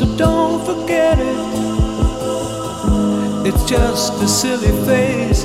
so don't forget it. It's just a silly phase.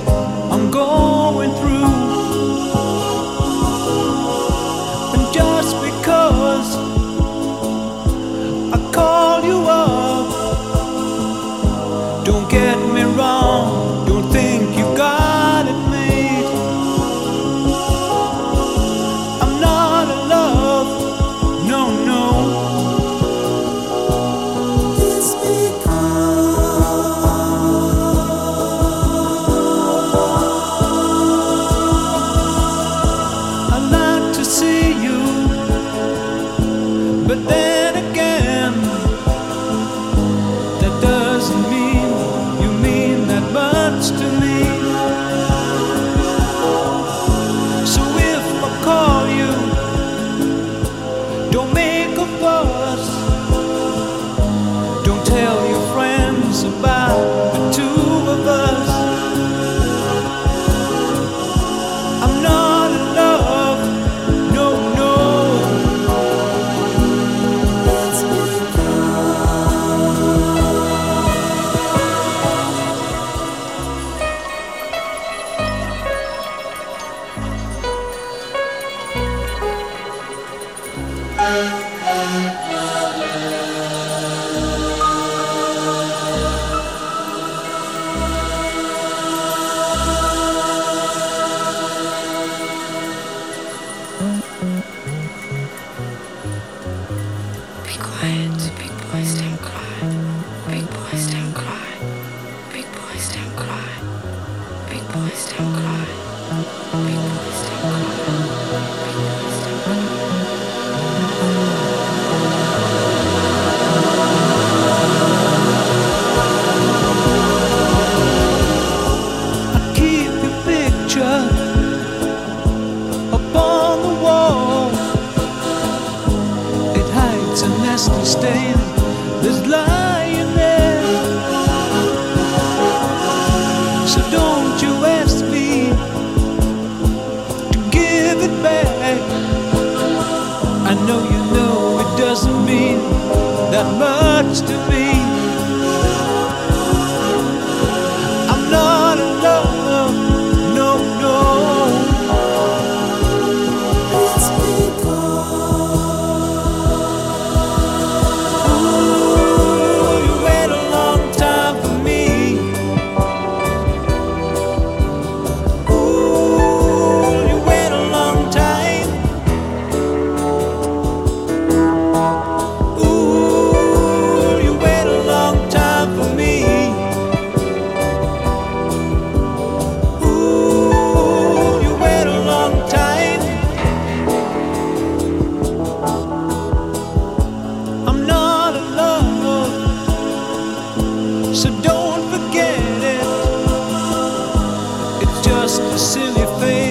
But then Big boys don't cry. Big boys don't cry. Big boys don't cry. nasty stain that's lying there. So don't you ask me to give it back. I know you. silly face.